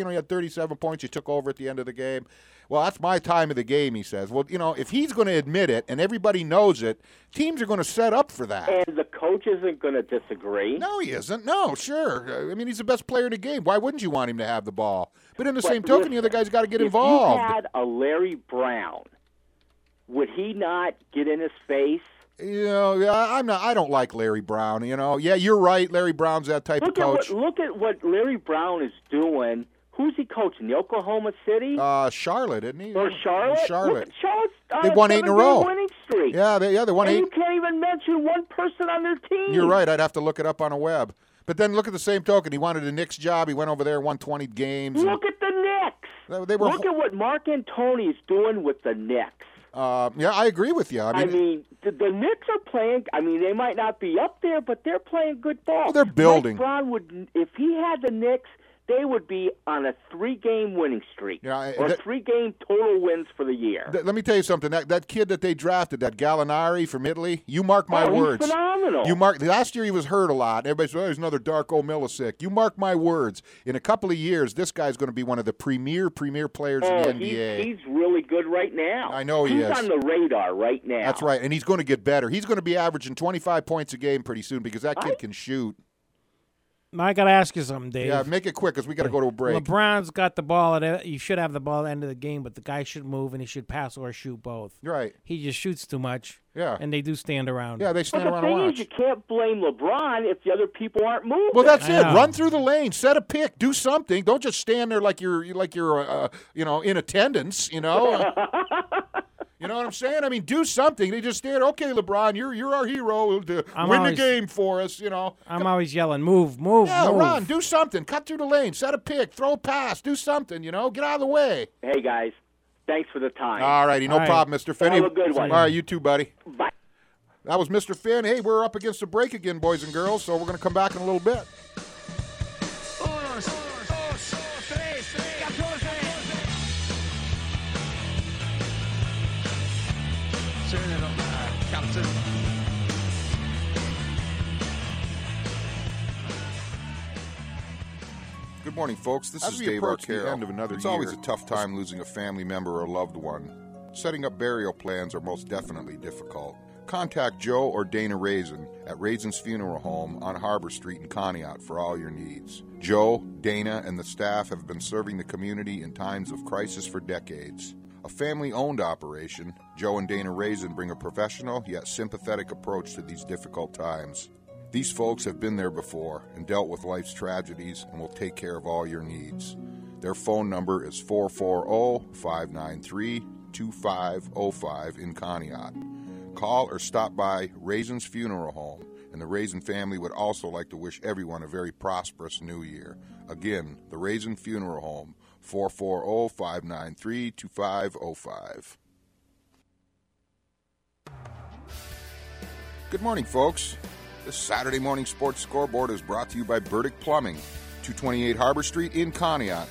You know, he had 37 points. He took over at the end of the game. Well, that's my time of the game, he says. Well, you know, if he's going to admit it and everybody knows it, teams are going to set up for that. And the coach isn't going to disagree. No, he isn't. No, sure. I mean, he's the best player in the game. Why wouldn't you want him to have the ball? But in the But same token, the other guy's got to get if involved. you had a Larry Brown, would he not get in his face? You know, yeah, I'm not. I don't like Larry Brown. You know, yeah, you're right. Larry Brown's that type Look of at coach. what look at what Larry Brown is doing. Who's he coaching? The Oklahoma City Uh, Charlotte, isn't he? or Charlotte? Charlotte. Charlotte's on They won eight in a row. Winning streak. Yeah, they, yeah, they won and eight. you can't even mention one person on their team. You're right. I'd have to look it up on a web. But then look at the same token. He wanted a Knicks job. He went over there, won 20 games. and- Look at the Knicks. They- were Look at what Mark D'Antoni's doing with the Knicks. uh, yeah, I agree with you. I mean, I mean, mean, the, the Knicks are playing. I mean, they might not be up there, but they're playing good ball. Well, they're building. Mike Brown would, if he had the Knicks, they would be on a three-game winning streak, Yeah, I- or that- three-game total wins for the year. th- let me tell you something. That that kid that they drafted, that Gallinari from Italy, you mark my oh, he's words. phenomenal. You mark last year he was hurt a lot. Everybody said, "Oh, he's another Darko Milicic." You mark my words. In a couple of years, this guy's going to be one of the premier premier players oh, in the oh, NBA. he's, he's really good right now. I know he he's is. on the radar right now. That's right, and he's going to get better. He's going to be averaging 25 points a game pretty soon because that kid I- can shoot. I got to ask you something, Dave. Yeah, make it quick because we got to go to a break. LeBron's got the ball at you should have the ball at the end of the game, but the guy should move and he should pass or shoot both. Right? He just shoots too much. Yeah. And they do stand around. Yeah, they But stand the around and thing watch. is, you can't blame LeBron if the other people aren't moving. Well, that's I it. know. Run through the lane, set a pick, do something. Don't just stand there like you're like you're uh, you know in attendance. You know. You know what I'm saying? I mean, do something. They just stand. Okay, LeBron, you're you're our hero. To win always- the game for us. You know. I'm always yelling, move, move, Yeah, move. run, do something. Cut through the lane, set a pick, throw a pass, do something. You know, get out of the way. hey guys, thanks for the time. All righty, no All right. problem, Mr. Finney. Have a good one. All right, you too, buddy. Bye. That was Mr. Finn. Hey, we're up against the break again, boys and girls, so we're going to come back in a little bit. Morning, folks. This As is Dave approach the Arcaro. end of another it's always a tough time losing a family member or loved one. Setting up burial plans are most definitely difficult. Contact Joe or Dana Raisin at Raisin's Funeral Home on Harbor Street in Conneaut for all your needs. Joe, Dana, and the staff have been serving the community in times of crisis for decades. A family owned operation, Joe and Dana Raisin bring a professional yet sympathetic approach to these difficult times. These folks have been there before and dealt with life's tragedies and will take care of all your needs. Their phone number is 440 593 2505 in Conneaut. Call or stop by Raisin's Funeral Home, and the Raisin family would also like to wish everyone a very prosperous new year. Again, the Raisin Funeral Home, 440 593 2505. Good morning, folks. This Saturday morning sports scoreboard is brought to you by Burdick Plumbing, 228 Harbor Street in Conneaut.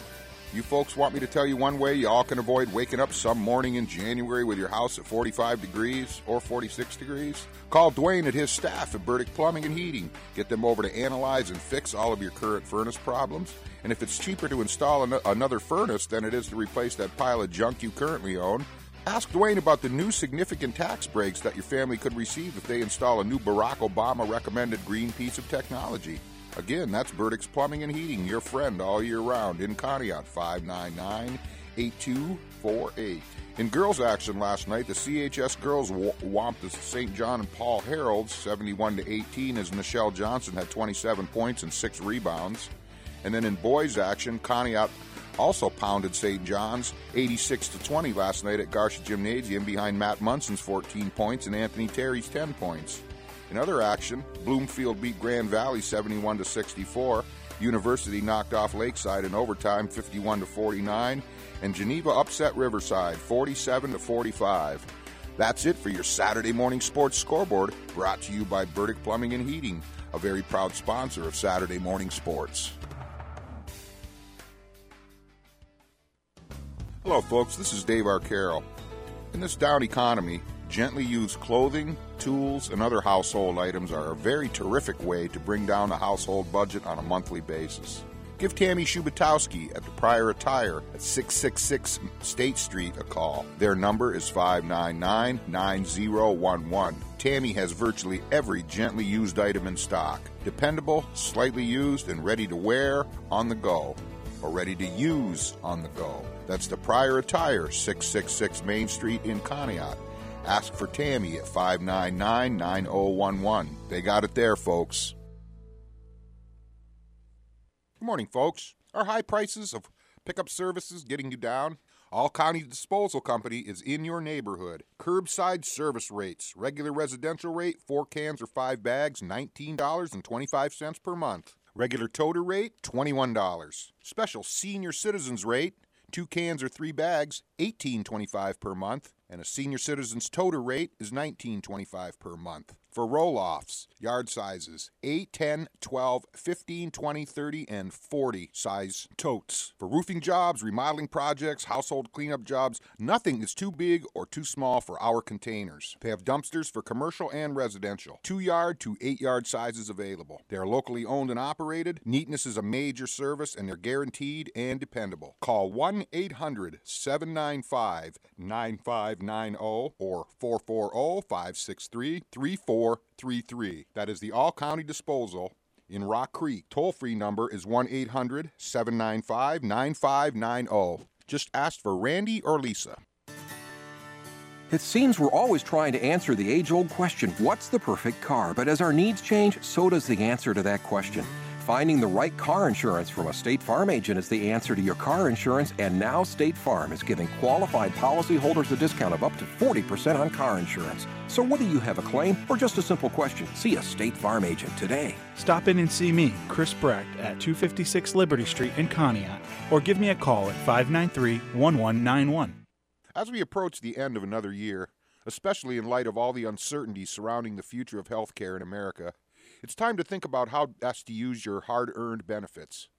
You folks want me to tell you one way you all can avoid waking up some morning in January with your house at 45 degrees or 46 degrees? Call Dwayne at his staff at Burdick Plumbing and Heating. Get them over to analyze and fix all of your current furnace problems. And if it's cheaper to install an- another furnace than it is to replace that pile of junk you currently own, Ask Dwayne about the new significant tax breaks that your family could receive if they install a new Barack Obama recommended green piece of technology. Again, that's Burdick's Plumbing and Heating, your friend all year round in Conneaut, 599 8248. In girls' action last night, the CHS girls whomped the St. John and Paul Heralds 71 to 18 as Michelle Johnson had 27 points and 6 rebounds. And then in boys' action, Conneaut also pounded St. John's 86 to 20 last night at Garcia Gymnasium behind Matt Munson's 14 points and Anthony Terry's 10 points. In other action, Bloomfield beat Grand Valley 71 to 64. University knocked off Lakeside in overtime 51 to 49, and Geneva upset Riverside 47 to 45. That's it for your Saturday morning sports scoreboard, brought to you by Burdick Plumbing and Heating, a very proud sponsor of Saturday morning sports. Hello, folks. This is Dave Arcaro. In this down economy, gently used clothing, tools, and other household items are a very terrific way to bring down the household budget on a monthly basis. Give Tammy Shubatowski at the Prior Attire at 666 State Street a call. Their number is 599 9011. Tammy has virtually every gently used item in stock. Dependable, slightly used, and ready to wear on the go. Or ready to use on the go. That's the Prior Attire, 666 Main Street in Conneaut. Ask for Tammy at 599 9011. They got it there, folks. Good morning, folks. Are high prices of pickup services getting you down? All County Disposal Company is in your neighborhood. Curbside service rates. Regular residential rate, four cans or five bags, $19.25 per month. Regular toter rate, $21. Special senior citizens rate, two cans or three bags, $18.25 per month. And a senior citizen's toter rate is $19.25 per month. For roll offs, yard sizes 8, 10, 12, 15, 20, 30, and 40 size totes. For roofing jobs, remodeling projects, household cleanup jobs, nothing is too big or too small for our containers. They have dumpsters for commercial and residential, 2 yard to 8 yard sizes available. They are locally owned and operated. Neatness is a major service and they're guaranteed and dependable. Call 1 800 795 9590 or 440 563 3433. That is the All County Disposal in Rock Creek. Toll free number is 1 800 795 9590. Just ask for Randy or Lisa. It seems we're always trying to answer the age old question what's the perfect car? But as our needs change, so does the answer to that question. Finding the right car insurance from a State Farm agent is the answer to your car insurance, and now State Farm is giving qualified policyholders a discount of up to 40% on car insurance. So whether you have a claim or just a simple question, see a State Farm agent today. Stop in and see me, Chris Brecht, at 256 Liberty Street in Conneaut, or give me a call at 593 1191. As we approach the end of another year, especially in light of all the uncertainty surrounding the future of healthcare in America, it's time to think about how best to use your hard earned benefits.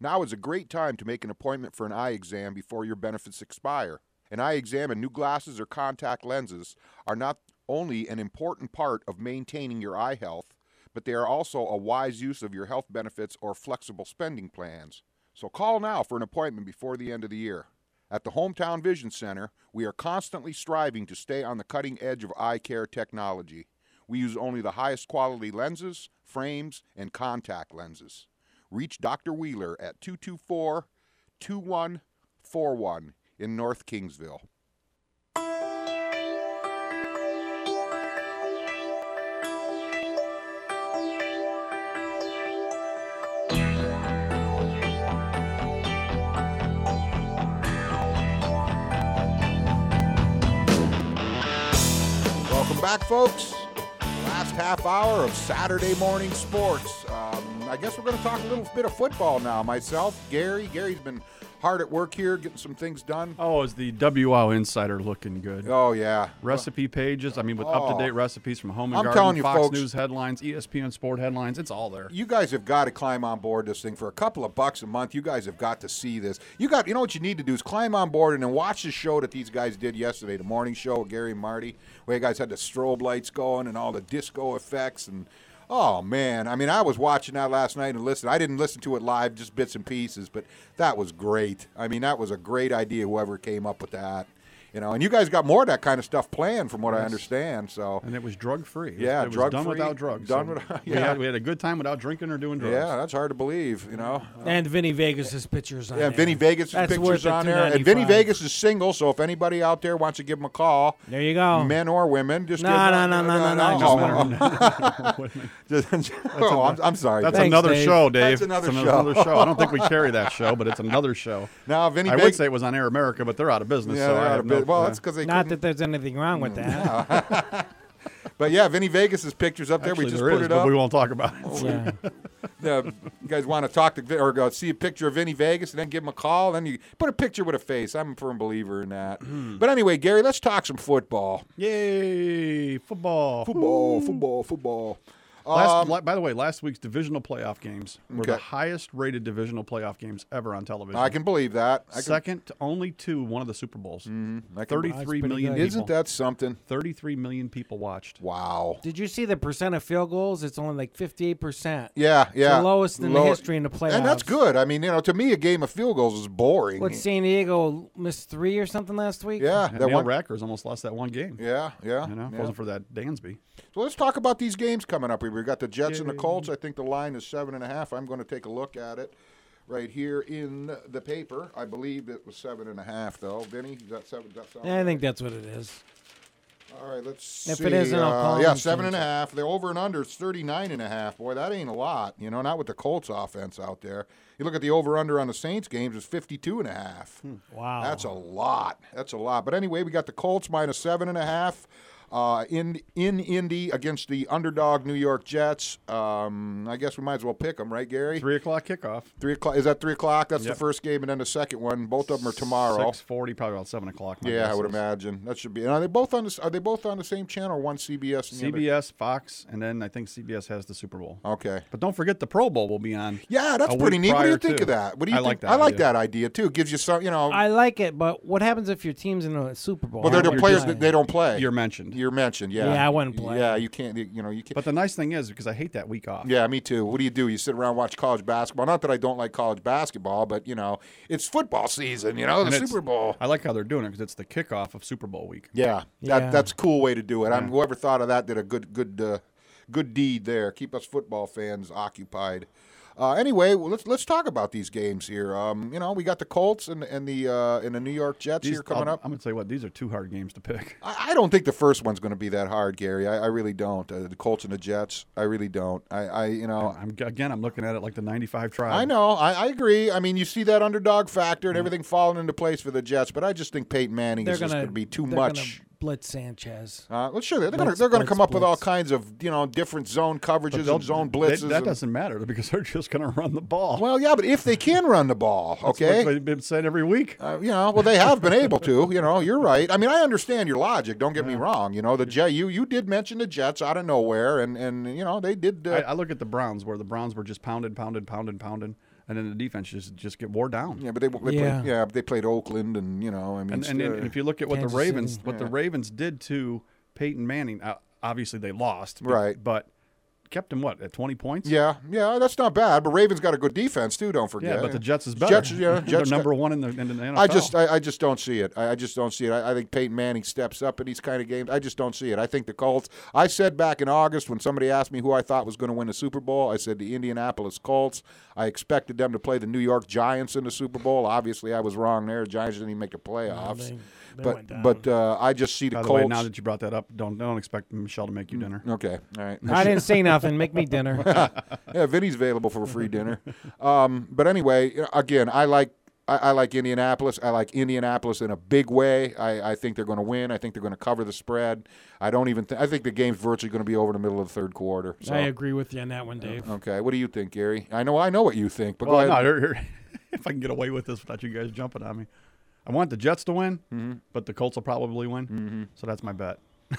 Now is a great time to make an appointment for an eye exam before your benefits expire. An eye exam and new glasses or contact lenses are not only an important part of maintaining your eye health, but they are also a wise use of your health benefits or flexible spending plans. So call now for an appointment before the end of the year. At the Hometown Vision Center, we are constantly striving to stay on the cutting edge of eye care technology. We use only the highest quality lenses, frames, and contact lenses. Reach Dr. Wheeler at 224 2141 in North Kingsville. Welcome back, folks. Half hour of Saturday morning sports. Um, I guess we're going to talk a little bit of football now. Myself, Gary. Gary's been hard at work here, getting some things done. Oh, is the WOW Insider looking good? Oh yeah, Recipe pages. I mean, with oh. up to date recipes from Home and I'm Garden, telling you, Fox folks- News headlines, ESPN Sport headlines. It's all there. you guys have got to climb on board this thing for a couple of bucks a month. You guys have got to see this. You got, you know what you need to do is climb on board and then watch the show that these guys did yesterday, the morning show with Gary and Marty, where you guys had the strobe lights going and all the disco effects and. Oh man! I mean, I was watching that last night and listening. I didn't listen to it live, just bits and pieces, but that was great. I mean, that was a great idea. Whoever came up with that, you know. And you guys got more of that kind of stuff planned, from what I understand. So And it was drug free. Yeah, it was drug-free, done without drugs. done So without- we, yeah. had, we had a good time without drinking or doing drugs. yeah, that's hard to believe, you know. Uh, and Vinny Vegas' pictures on Yeah, there. Vinny Vegas' That's pictures on there, and Vinny Vegas is single. So if anybody out there wants to give him a call, There you go. men or women, just No, give no, him- no, no, no, no, Oh, just- oh, I'm, I'm sorry. That's Thanks, another Dave. show, Dave. That's another It's show. another show. I don't think we carry that show, but it's another show. now Vinny I would say it was on Air America, but they're out of business. yeah, so I out have of no, bit- well, yeah. that's because they Not couldn't- that there's anything wrong with that. But yeah, Vinny Vegas' pictures up there. Actually, we just there put is, it but up. we won't talk about it. Yeah. Uh, you guys want to talk to Vi- or go see a picture of Vinny Vegas and then give him a call. Then you put a picture with a face. I'm a firm believer in that. Hmm. but anyway, Gary, let's talk some football. Yay, football. Football, football, football. Last, Um, la- by the way, last week's divisional playoff games were the highest rated divisional playoff games ever on television. I can believe that. I can, Second to only to one of the Super Bowls. I can- Thirty-three That's pretty million good. people. Isn't that something? 33 million people watched. Wow. Did you see the percent of field goals? It's only like 58%. Yeah, yeah. the lowest in the history in the playoffs. And that's good. I mean, you know, to me, a game of field goals is boring. What, San Diego missed three or something last week? yeah, And that Neil one. Rackers almost lost that one game. Yeah, yeah. You know, if yeah. it wasn't for that Dansby. So let's talk about these games coming up. We've got the Jets and the Colts. I think the line is seven and a half. I'm going to take a look at it right here in the paper. I believe it was seven and a half, though. Vinny, that seven? Does that sound I right? think that's what it is. All right, let's If see. it isn't, I'll uh, call yeah, seven and a half. The over and under is 39 and a half. Boy, that ain't a lot. You know, not with the Colts offense out there. You look at the over under on the Saints games, it's 52 and a half. Wow. That's a lot. That's a lot. But anyway, we got the Colts minus seven and a half. Uh, in in Indy against the underdog New York Jets. Um, I guess we might as well pick them, right, Gary? Three o'clock kickoff. Three o'clock. Is that three o'clock? That's Yep. the first game, and then the second one. Both of them are tomorrow. Six forty, probably about seven o'clock. my Yeah, I would is. imagine that should be. And are they both on? The, are they both on the same channel? One CBS. And the CBS, Fox, and then I think CBS has the Super Bowl. Okay. But don't forget the Pro Bowl will be on. Yeah, that's a pretty neat. What do you think too. of that? What do you I think? like that I like idea. that idea too. Gives you some, you know. I like it, but what happens if your team's in a Super Bowl? well, they're the players that they don't play. You're mentioned. You're mentioned. Yeah. Yeah, I wouldn't play. Yeah, you can't. You know, you can't. But the nice thing is because I hate that week off. Yeah, me too. What do you do? You sit around and watch college basketball. Not that I don't like college basketball, but you know, it's football season. You know, the And Super Bowl. I like how they're doing it because it's the kickoff of Super Bowl week. Yeah, Yeah. that that's a cool way to do it. I'm, whoever thought of that did a good good uh, good deed there. Keep us football fans occupied. Uh, anyway, well, let's let's talk about these games here. Um, you know, we got the Colts and and the uh, and the New York Jets These, here coming I'll- up. I'm gonna tell you what; these are two hard games to pick. I, I don't think the first one's going to be that hard, Gary. I, I really don't. Uh, the Colts and the Jets. I really don't. I, I you know. I'm again. I'm looking at it like the '95 tribe. I know. I, I agree. I mean, you see that underdog factor and everything falling into place for the Jets, but I just think Peyton Manning They're is just gonna going to be too much. Gonna blitz Sanchez. Uh, well, sure, they're going to Blitz, they're going to blitz, come up with all kinds of you know different zone coverages and zone they- blitzes. that and- doesn't matter because they're just going to run the ball. well, yeah, but if they can run the ball, That's okay. what they've been saying every week. Uh, you know, well, they have been able to. You know, you're right. I mean, I understand your logic. Don't get me wrong. You know, the Jet, you you did mention the Jets out of nowhere, and and you know they did. Uh, I, I look at the Browns where the Browns were just pounded, pounded, pounded, pounded, and then the defense just just get wore down. yeah, but they, they Yeah. played. Yeah, they played Oakland, and you know, I mean, And, and, and if you look at what Kansas the Ravens, City. what the Ravens did to Peyton Manning, uh, obviously they lost, but- Right. But kept him what at 20 points? yeah, yeah, that's not bad. But Ravens got a good defense too. Don't forget. Yeah, but the Jets is better. Jets, yeah, They're Jets number got- one in the, in the NFL. I just, I, I just don't see it. I, I just don't see it. I, I think Peyton Manning steps up in these kind of games. I just don't see it. I think the Colts. I said back in August when somebody asked me who I thought was going to win the Super Bowl, I said the Indianapolis Colts. I expected them to play the New York Giants in the Super Bowl. Obviously, I was wrong there. Giants didn't even make the playoffs. they- they but went down. but uh, I just see the By the Colts. way, now that you brought that up, don't don't expect Michelle to make you dinner. okay, all right. I didn't say nothing. Make me dinner. yeah, Vinny's available for a free dinner. Um, but anyway, again, I like I, I like Indianapolis. I like Indianapolis in a big way. I, I think they're going to win. I think they're going to cover the spread. I don't even. Th- I think the game's virtually going to be over in the middle of the third quarter. So. I agree with you on that one, Dave. Okay, what do you think, Gary? I know I know what you think, but Well, go ahead. here- here- if I can get away with this without you guys jumping on me, I want the Jets to win, Mm-hmm. but the Colts will probably win. So that's my bet.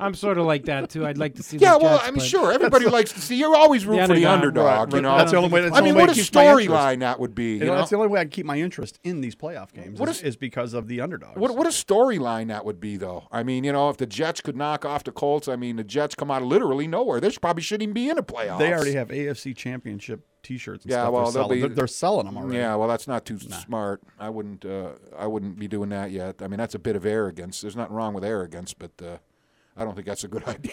I'm sort of like that too. I'd like to see. yeah, the well, Jets, I mean, but- sure. Everybody likes to see. You're always root The for the underdog. underdog. Right, You right. know, That's the only way. That's I the mean, way what a keeps my interest. storyline that would be. You You know, know? that's the only way I can keep my interest in these playoff games. What is, is- is because of the underdogs. What what a storyline that would be, though. I mean, you know, if the Jets could knock off the Colts, I mean, the Jets come out of literally nowhere. They should, probably shouldn't even be in the playoffs. they already have AFC Championship T-shirts. And Yeah, stuff well, they're they'll selling. be- They're, they're selling them already. Yeah, well, that's not too smart. I wouldn't. Uh, I wouldn't be doing that yet. I mean, that's a bit of arrogance. There's nothing wrong with arrogance, but uh, I don't think that's a good idea.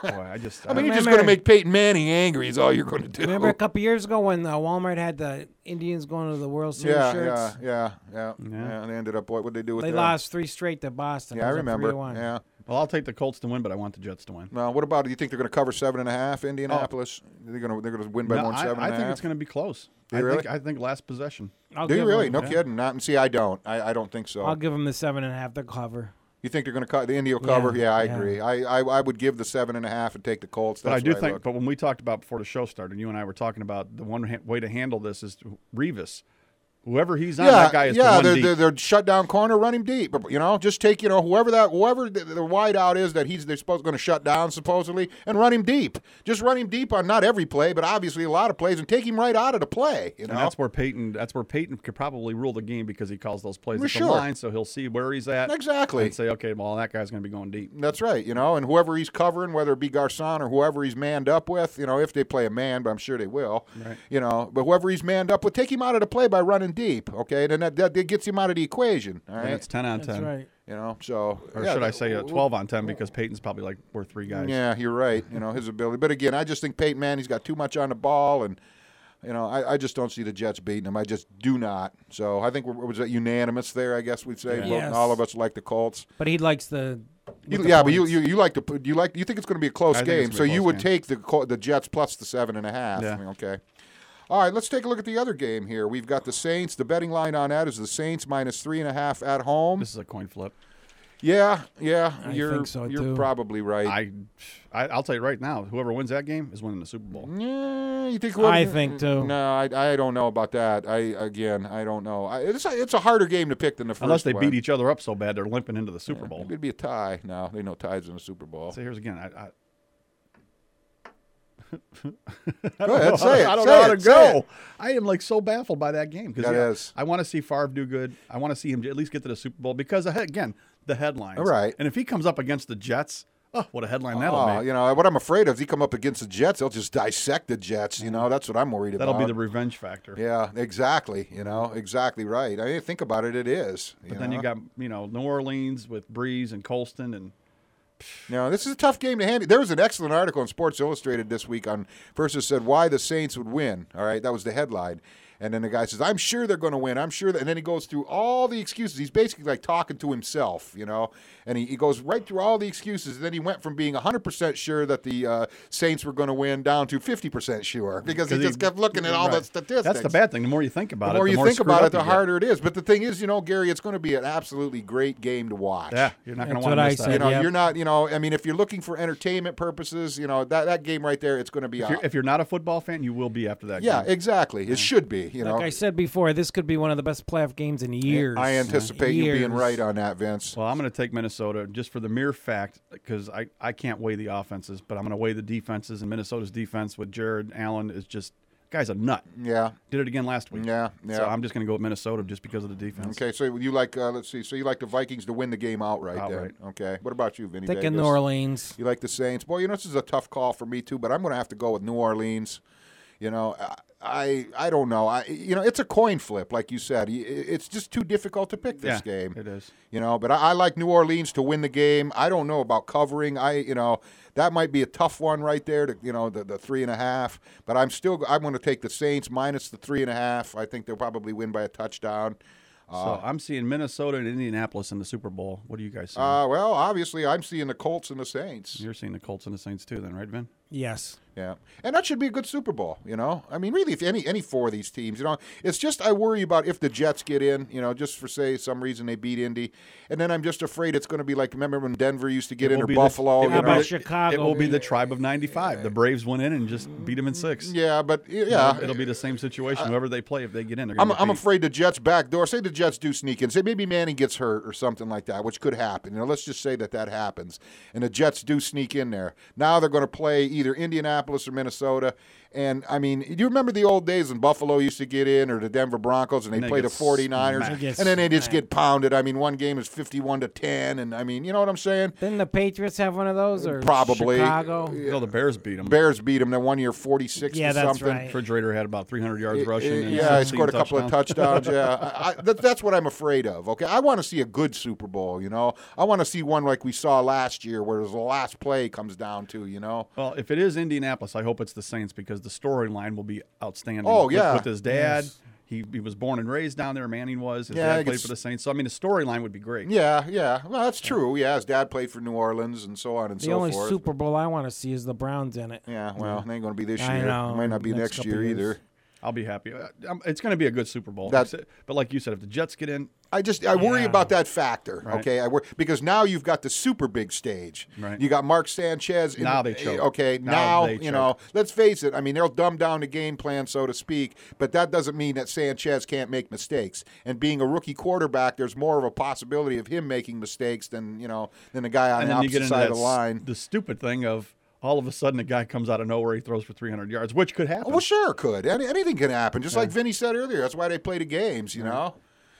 Boy, I just. I mean, you're just going to make Peyton Manning angry. Is all you're going to do. Remember a couple years ago when uh, Walmart had the Indians going to the World Series yeah, shirts? yeah, yeah, yeah, Yeah. yeah. They ended up. What would they do with They them? lost three straight to Boston. Yeah, I It was a remember. 3-1. Yeah. Well, I'll take the Colts to win, but I want the Jets to win. Now, what about? Do you think they're going to cover seven and a half? Indianapolis. Oh. They're going to. They're going to win by No, more than I, seven I and think half? it's going to be close. Do I you think. really? I think last possession. I'll Do you really? Them, No kidding. Not. See, I don't. I, I don't think so. I'll give them the seven and a half. The cover. You think they're going to cut the Indy will cover? Yeah, Yeah, I yeah. agree. I, I I would give the seven and a half and take the Colts. But I do where think. look. But when we talked about before the show started, you and I were talking about the one ha- way to handle this is to- Revis Whoever he's on, yeah, that guy is to yeah. run They're, deep. they're, they're shut down corner, run him deep. You know, just take you know whoever that whoever the, the wide out is that he's they're supposed going to shut down supposedly and run him deep. Just run him deep on not every play, but obviously a lot of plays, and take him right out of the play. You know, And that's where Peyton. That's where Peyton could probably rule the game because he calls those plays For at sure. the line, so he'll see where he's at Exactly. and say, okay, well that guy's going to be going deep. That's right, you know, and whoever he's covering, whether it be Garcon or whoever he's manned up with, you know, if they play a man, but I'm sure they will, Right. you know, but whoever he's manned up with, take him out of the play by running deep, okay? Then that, that, that gets him out of the equation, all And right? it's ten on That's ten, right. You know, so or yeah, should I say w- twelve on ten because Peyton's probably like worth three guys. Yeah, you're right. You know his ability, but again, I just think Peyton Manning's got too much on the ball, and you know I, I just don't see the Jets beating him. I just do not. So I think we're, was it unanimous there? I guess we'd say Yeah. Yes. all of us like the Colts. But he likes the. You- with the yeah, but you, you you like to put you like you think it's going to be a close I game, so be a you would game. take the the Jets plus the seven and a half. Yeah. Okay. All right, let's take a look at the other game here. We've got the Saints. The betting line on that is the Saints minus three and a half at home. This is a coin flip. Yeah, yeah, I you're think so, you're too. probably right. I, I, I'll tell you right now, whoever wins that game is winning the Super Bowl. Yeah, you think? I think, too. No, I, I don't know about that. I again, I don't know. I, it's a, it's a harder game to pick than the first. Unless they one. beat each other up so bad they're limping into the Super Bowl. It'd be a tie. No, they know ties in the Super Bowl. So here's again. I, I, Go ahead, say it. I don't say know how to go. I am like so baffled by that game because is. I want to see Favre do good. I want to see him at least get to the Super Bowl because again the headlines. Right. And if he comes up against the Jets, oh, what a headline that'll Oh, be. you know what I'm afraid of. If he come up against the Jets, they'll just dissect the Jets. You know, that's what I'm worried about. That'll be the revenge factor. yeah, exactly. You know, exactly right. I mean, think about it. It is. But then you got you know New Orleans with Brees and Colston and Know, this is a tough game to handle. There was an excellent article in Sports Illustrated this week on versus said why the Saints would win. All right, that was the headline. And then the guy says, "I'm sure they're going to win. I'm sure." That, and then he goes through all the excuses. He's basically like talking to himself, you know. And he, he goes right through all the excuses. And then he went from being 100 percent sure that the uh, Saints were going to win down to 50 percent sure because he 'Cause he- just kept looking at all the statistics. That's the bad thing. The more you think about it, The more you more think about it, the you get. harder it is. But the thing is, you know, Gary, it's going to be an absolutely great game to watch. Yeah, you're not going to want what to I miss that. You know, Yep. you're not. You know, I mean, if you're looking for entertainment purposes, you know that that game right there, it's going to be. If a- you're, if you're not a football fan, you will be after that. yeah, game. exactly. It should be. You know, Like I said before, this could be one of the best playoff games in years. I anticipate you being right on that, Vince. Well, I'm going to take Minnesota just for the mere fact because I, I can't weigh the offenses, but I'm going to weigh the defenses. And Minnesota's defense with Jared Allen is just guy's a nut. Yeah. Did it again last week. Yeah, So yeah. I'm just going to go with Minnesota just because of the defense. Okay, so you like? Uh, let's see. So you like the Vikings to win the game outright? Outright. Then. Okay. What about you, Vinny? Thinking Vegas? New Orleans. You like the Saints? Boy, you know this is a tough call for me too, but I'm going to have to go with New Orleans. You know, I I, I don't know. I you know it's a coin flip, like you said. It's just too difficult to pick this Yeah, game. it is. You know, but I, I like New Orleans to win the game. I don't know about covering. I you know that might be a tough one right there. To you know the, the three and a half, but I'm still I'm going to take the Saints minus the three and a half. I think they'll probably win by a touchdown. so I'm seeing Minnesota and Indianapolis in the Super Bowl. What do you guys see? Uh, well, obviously I'm seeing the Colts and the Saints. You're seeing the Colts and the Saints too, then, right, Vin? Yes. Yeah, and that should be a good Super Bowl. You know, I mean, really, if any any four of these teams, you know, it's just I worry about if the Jets get in. You know, just for say some reason they beat Indy, and then I'm just afraid it's going to be like remember when Denver used to get It in or be the- Buffalo. it you will be know? about the- Chicago? It will be the tribe of '95. The Braves went in and just beat them in six. yeah, but yeah, It'll be the same situation. Uh, Whoever they play, if they get in, they're I'm, I'm afraid the Jets backdoor. Say the Jets do sneak in. Say maybe Manning gets hurt or something like that, which could happen. You know, let's just say that that happens, and the Jets do sneak in there. Now they're going to play either Indianapolis or Minnesota. And I mean, do you remember the old days when Buffalo used to get in or the Denver Broncos and they And they play the 49ers smacked. And then they just smacked. get pounded. I mean, one game is 51 to 10 and I mean, you know what I'm saying? Didn't the Patriots have one of those? Or Probably. Chicago? No, the Bears beat them. Bears beat them that one year 46 Yeah, to that's something. right. Refrigerator had about 300 yards rushing. and Yeah, he scored a couple of touchdowns. touchdowns. Yeah, I, I, that, that's what I'm afraid of. Okay, I want to see a good Super Bowl. You know, I want to see one like we saw last year, where the last play comes down to. You know, Well, if it is Indianapolis, I hope it's the Saints because the storyline will be outstanding. Oh, With- yeah. with, his dad. He, he was born and raised down there. Manning was. His Yeah, dad played guess- for the Saints. So I mean, the storyline would be great. yeah, yeah. Well, that's true. Yeah, his dad played for New Orleans and so on and The so forth. The only. Super Bowl I want to see is the Browns in it. yeah, well, it ain't going to be this I year. know, It might not be next next year either. I'll be happy. Uh, um, It's going to be a good Super Bowl. That's- but like you said, if the Jets get in, I just I worry Yeah. about that factor. Right. Okay, I worry because now you've got the super big stage. Right. You got Mark Sanchez. in- Now they choke. Okay, Now now, they you know. Let's face it. I mean, they'll dumb down the game plan, so to speak. But that doesn't mean that Sanchez can't make mistakes. And being a rookie quarterback, there's more of a possibility of him making mistakes than you know than the guy on and the opposite side of the line. the stupid thing of all of a sudden a guy comes out of nowhere, he throws for 300 yards, which could happen. Well, sure, could Any, anything can happen. Just like Vinny said earlier, that's why they play the games. You know.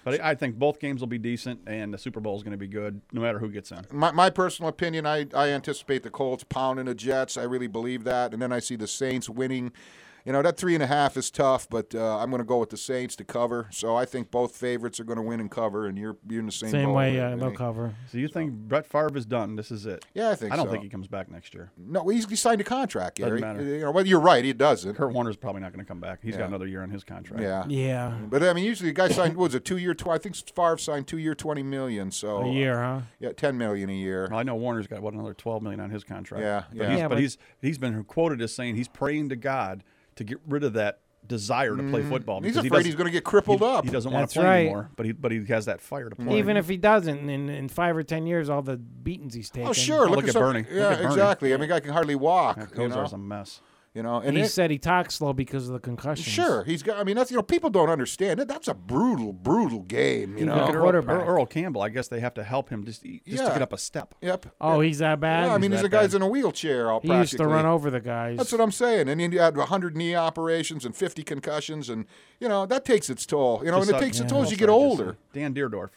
But I think both games will be decent, and the Super Bowl is going to be good, no matter who gets in. My, my personal opinion, I, I anticipate the Colts pounding the Jets. I really believe that. And then I see the Saints winning. You know, that three and a half is tough, but uh, I'm going to go with the Saints to cover. So I think both favorites are going to win and cover, and you're, you're in the same way. Same way, yeah, they'll cover. So you think Brett Favre is done? This is it? Yeah, I think I don't so. think he comes back next year. No, he's, he signed a contract, Doesn't matter. You know, well, you're right, he doesn't. Kurt Warner's probably not going to come back. He's Yeah. got another year on his contract. Yeah. Yeah, But I mean, usually the guy signed what was a two year? Tw- I think Favre signed two year, twenty million. So a year, huh? yeah, ten million a year. Well, I know Warner's got what another 12 million on his contract. Yeah, but yeah. He's, Yeah, but, but- he's he's been quoted as saying he's praying to God to get rid of that desire to play football. Mm-hmm. He's because he afraid doesn't- he's going to get crippled he, up. He doesn't want That's to play right. anymore, but he but he has that fire to play. Even if he doesn't, in, in five or ten years, all the beatings he's taken. Oh, sure. Oh, look, look at at some- Bernie. Look Yeah, at Bernie. exactly. I mean, I can hardly walk. Yeah, you know? Kosar's a mess. You know, and he it- said he talks slow because of the concussion. Sure, he's got. I mean, that's you know, people don't understand it. That's a brutal, brutal game. You Even know. a Earl. Earl Campbell. I guess they have to help him just just Yeah. to get up a step. Yep. Oh, he's that bad. Yeah, I mean, He's these are guys bad. in a wheelchair. All he used to run over the guys. That's what I'm saying. And then you had 100 knee operations and 50 concussions, and you know that takes its toll. You know, Just and it saw- takes its toll as you get older. Dan Dierdorf.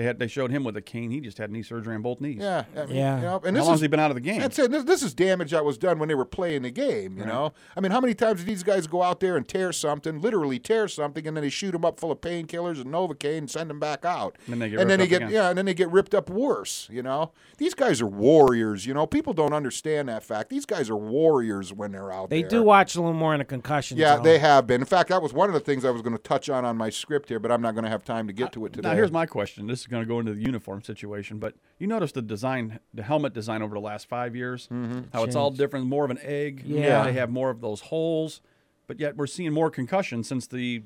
They had they showed him with a cane. He just had knee surgery on both knees. Yeah. I mean, Yeah. You know, and How this long is has he been out of the game? That's it. This, this is damage that was done when they were playing the game. You know, I mean, how many times did these guys go out there and tear something, literally tear something, and then they shoot them up full of painkillers and Novocaine and send them back out, And then they get and then they ripped get up again. yeah, and then they get ripped up worse. You know, these guys are warriors. You know, people don't understand that fact. These guys are warriors when they're out they there. They do watch a little more in the concussion. Yeah, zone. they have been. In fact, that was one of the things I was going to touch on on my script here, but I'm not going to have time to get to it today. Now here's my question. This is going to go into the uniform situation, but you notice the design, the helmet design over the last five years, Mm-hmm. how it's all different, more of an egg. Yeah. they have more of those holes, but yet we're seeing more concussions since the.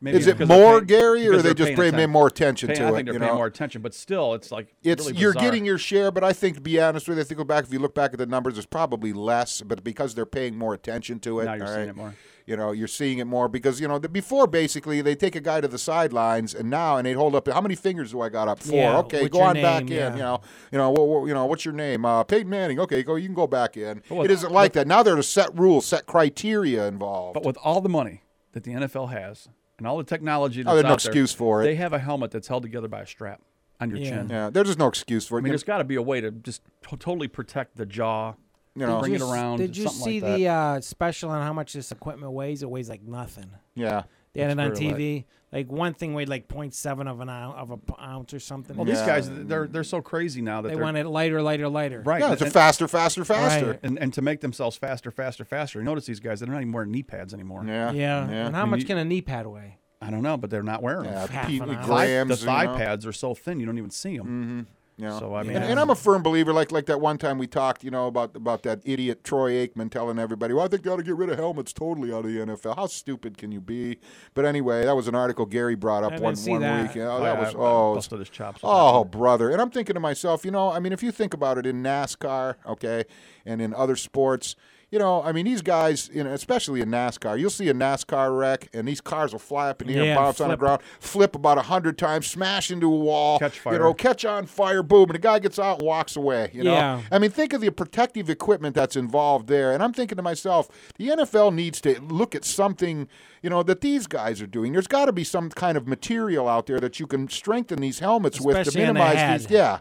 Maybe Is it more, paying- Gary, or because they they're just paying paying more attention paying- to I it? think they're you paying know? more attention, but still, it's like It's really you're getting your share, but I think to be honest with you, I think go back if you look back at the numbers, there's probably less, but because they're paying more attention to it, Now you're all seeing right? it more. You know, you're seeing it more because you know the, before basically they take a guy to the sidelines and now and they hold up. How many fingers do I got up? Four. Yeah, okay, go your on back name? in. You know, you know, what, what- you know, what's your name? Uh, Peyton Manning. Okay, go. You can go back in. But it isn't like that now. There's a set rules, set criteria involved. But with all the money that the NFL has and all the technology that's Oh, there's no out there, excuse for it. They have a helmet that's held together by a strap on your Yeah. chin. yeah, there's just no excuse for it. I mean, there's got to be a way to just to- totally protect the jaw. You know, bring it around, Did you see like the uh, special on how much this equipment weighs? It weighs like nothing. yeah. They had it on That's very TV. Like one thing weighed like 0.7 of an ounce, of a p- ounce or something. Well, these guys, they're they're so crazy now that they want it lighter, lighter, lighter. right. Yeah, it's a faster, faster, faster. Right. and, and to make themselves faster, faster, faster. You notice these guys; they're not even wearing knee pads anymore. Yeah, Yeah. And how mean, much you- can a knee pad weigh? I don't know, but they're not wearing Yeah, them. Half P- an hour. grams. the you thigh know? pads are so thin you don't even see them. You know? So I mean, Yeah. And, and I'm a firm believer, like like that one time we talked, you know, about about that idiot Troy Aikman telling everybody, "Well, I think they ought to get rid of helmets totally out of the NFL." How stupid can you be? But anyway, that was an article Gary brought up I one one that. week. Oh, that I- was I oh, busted his chops. oh, brother. And I'm thinking to myself, you know, I mean, if you think about it in NASCAR, okay, and in other sports. You know, I mean, these guys, you know, especially in NASCAR, you'll see a NASCAR wreck, and these cars will fly up in the air, Yeah, bounce on the ground, flip about a hundred times, smash into a wall, Catch you know, catch on fire, boom, and the guy gets out and walks away. You know, Yeah. I mean, think of the protective equipment that's involved there. And I'm thinking to myself, the NFL needs to look at something, you know, that these guys are doing. There's got to be some kind of material out there that you can strengthen these helmets with to Especially in the minimize these. Yeah.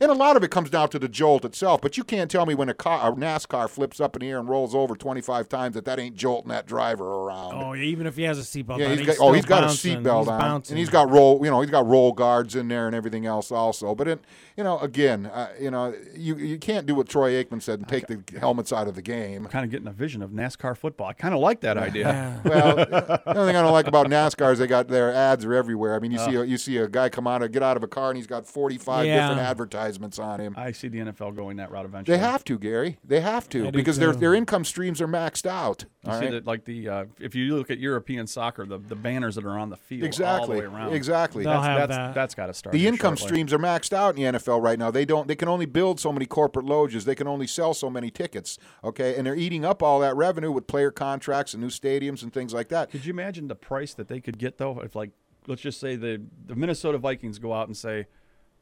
And a lot of it comes down to the jolt itself, but you can't tell me when a car, a NASCAR flips up in the air and rolls over 25 times that that ain't jolting that driver around. Oh, even if he has a seatbelt Yeah, on, he's got, still oh, he's got a bouncing. seatbelt He's on, bouncing. and he's got roll, you know, he's got roll guards in there and everything else also. But it, you know, again, uh, you know, you you can't do what Troy Aikman said and take the helmets out of the game. I'm kind of getting a vision of NASCAR football. I kind of like that idea. Yeah. Well, the only thing I don't like about NASCAR is they got their ads are everywhere. I mean, you see a, you see a guy come out of get out of a car and he's got 45 Yeah. different advertisements on him. I see the NFL going that route eventually. They have to, Gary. They have to I because their their income streams are maxed out. You all see right? that, like the uh, if you look at European soccer, the, the banners that are on the field all the Exactly. way around. Exactly. They'll That's, have that's, that. that's got to start. the income shortly. streams are maxed out in the NFL right now. They don't. They can only build so many corporate lodges. They can only sell so many tickets. Okay, and they're eating up all that revenue with player contracts and new stadiums and things like that. Could you imagine the price that they could get though if like let's just say the the Minnesota Vikings go out and say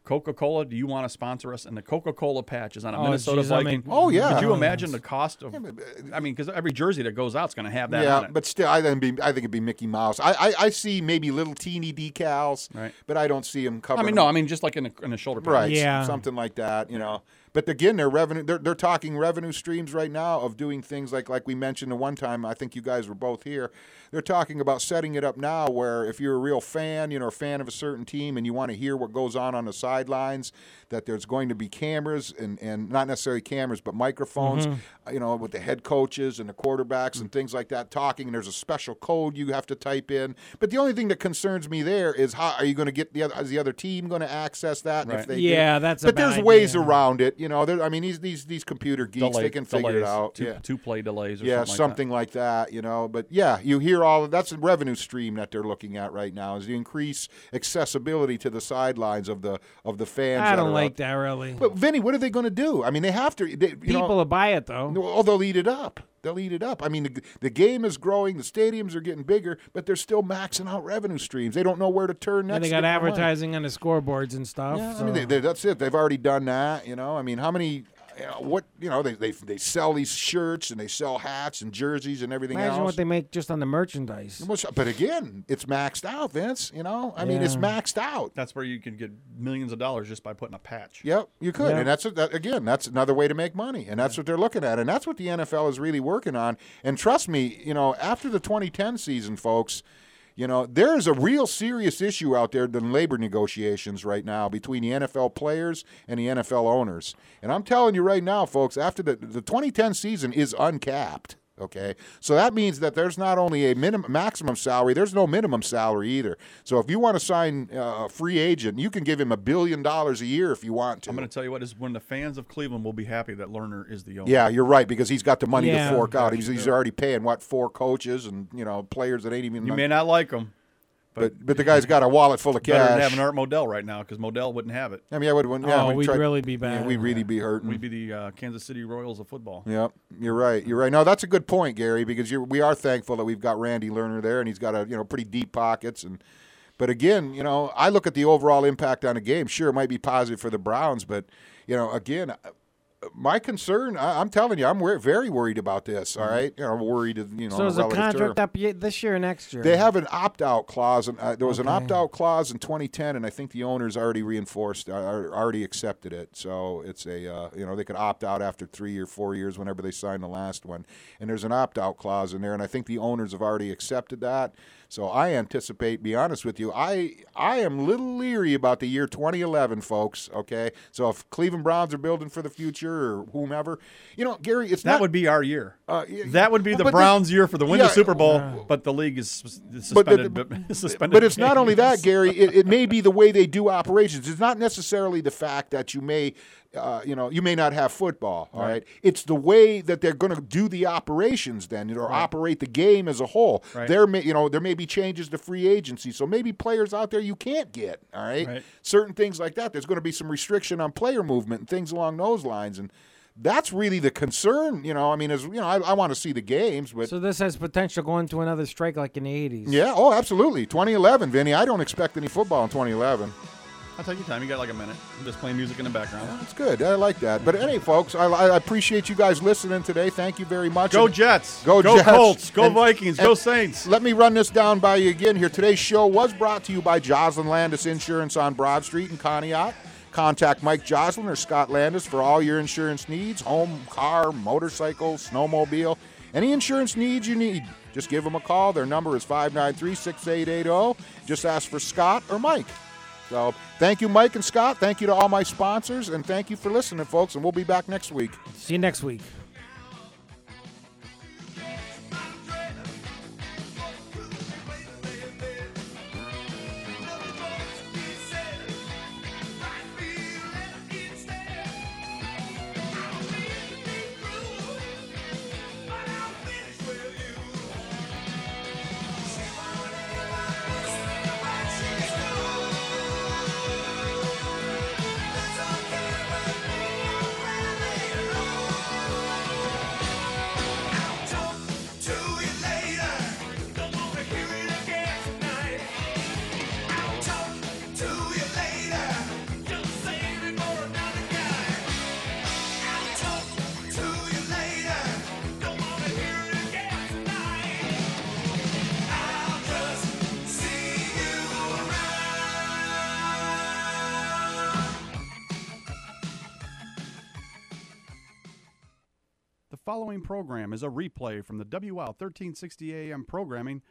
Coca Cola, do you want to sponsor us? And the Coca Cola patch is on a Oh, Minnesota geez, I Viking. mean- Oh, yeah. Could you imagine the cost of? Uh, I mean, because every jersey that goes out is going to have that yeah, on it. but still, I think it'd be, I think it'd be Mickey Mouse. I, I, I see maybe little teeny decals, Right. but I don't see them I covering. mean, no, I mean just like in a, in a shoulder pad. right, Yeah. something like that, you know. But again, their revenue, they're, they're talking revenue streams right now of doing things like like we mentioned the one time. I think you guys were both here. They're talking about setting it up now where if you're a real fan, you know, a fan of a certain team, and you want to hear what goes on on the sidelines, that there's going to be cameras and, and not necessarily cameras, but microphones, uh, you know, with the head coaches and the quarterbacks and things like that talking. And there's a special code you have to type in. But the only thing that concerns me there is how are you going to get the other? Is the other team going to access that? And if Right. they do- Yeah, that's a but there's ways around it. You know, I mean, these these these computer geeks Delay, they can figure it out. Two, yeah. two play delays or Yeah, something. something like that. you know. But yeah, you hear all of that's a revenue stream that they're looking at right now is the increase accessibility to the sidelines of the of the fans. I that don't like out- that really. But Vinny, what are they going to do? I mean, they have to. They, you People know, will buy it though. Oh, they'll eat it up. They'll eat it up. I mean, the, the game is growing, the stadiums are getting bigger, but they're still maxing out revenue streams. They don't know where to turn next. And they got more money. advertising on the scoreboards and stuff. Yeah, I mean, they, they, that's it. They've already done that. You know, I mean, how many? You know, what you know, they, they they sell these shirts and they sell hats and jerseys and everything Imagine else. what they make just on the merchandise. But again, it's maxed out, Vince. You know, I mean, it's maxed out. That's where you can get millions of dollars just by putting a patch. Yep, you could, Yeah. and that's that, again. That's another way to make money, and that's what they're looking at, and that's what the NFL is really working on. And trust me, you know, after the 2010 season, folks, you know, there is a real serious issue out there in labor negotiations right now between the NFL players and the NFL owners. And I'm telling you right now, folks, after the the 2010 season is uncapped. Okay, so that means that there's not only a minimum maximum salary, there's no minimum salary either. So if you want to sign uh, a free agent, you can give him a billion dollars a year if you want to. I'm going to tell you what is when the fans of Cleveland will be happy that Lerner is the owner. Yeah, you're right because he's got the money Yeah. to fork out. He's, he's already paying what four coaches and you know players that ain't even. You may not like him, but but the guy's got a wallet full of cash. better than cash. having Art Modell right now because Modell wouldn't have it. I mean, I would. Yeah, Oh, we'd we'd try- really be Yeah, bad. we'd really be hurting. We'd be the uh, Kansas City Royals of football. Yep, you're right. You're right. No, that's a good point, Gary, because you're, we are thankful that we've got Randy Lerner there, and he's got a you know pretty deep pockets. And but again, you know, I look at the overall impact on the game. Sure, it might be positive for the Browns, but you know, again. My concern, I, I'm telling you, I'm very worried about this. All right, you know, worried, you know, so is the contract term. up this year or next year? They have an opt-out clause, and uh, there was an opt-out clause in 2010, and I think the owners already reinforced, uh, already accepted it. So it's a, uh, you know, they could opt out after three or four years, whenever they sign the last one. And there's an opt-out clause in there, and I think the owners have already accepted that. So I anticipate, be honest with you, I I am a little leery about the year 2011, folks. Okay, so if Cleveland Browns are building for the future or whomever, you know, Gary, it's That not. would be our year. Uh, yeah, that would be well, the but the- Browns' year for the win yeah, the Super Bowl, but the league is sus- But the- suspended. But, suspended But it's not only that. Gary. It, it may be the way they do operations. It's not necessarily the fact that you may, uh, you know, you may not have football. All right. It's the way that they're going to do the operations then, or operate the game as a whole. Right. There may, you know, there may be changes to free agency. So maybe players out there you can't get. All right. Right. Certain things like that. There's going to be some restriction on player movement and things along those lines. And that's really the concern. You know, I mean, as you know, I, I want to see the games, but so this has potential going to another strike like in the 80s. yeah, oh, absolutely. 2011, Vinny. I don't expect any football in 2011. I'll take your time. You got like a minute. I'm just playing music in the background. That's good. I like that. But anyway, folks, I, I appreciate you guys listening today. Thank you very much. Go And Jets. Go Go Jets. Colts. Go And- Vikings. Go Saints. Let me run this down by you again here. Today's show was brought to you by Joslin Landis Insurance on Broad Street in Conneaut. Contact Mike Joslin or Scott Landis for all your insurance needs home, car, motorcycle, snowmobile, any insurance needs you need. Just give them a call. Their number is 593 6880. Just ask for Scott or Mike. So thank you, Mike and Scott. Thank you to all my sponsors, and thank you for listening, folks. And we'll be back next week. See you next week. Following program is a replay from the WL 1360 AM programming